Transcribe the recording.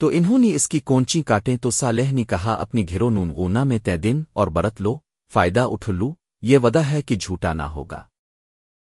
تو انہوں نے اس کی کونچی کاٹیں تو صالح نے کہا اپنی گھرو نونغونا میں تے دن اور برت لو، فائدہ اٹھ لو، یہ ودا ہے کہ جھوٹا نہ ہوگا۔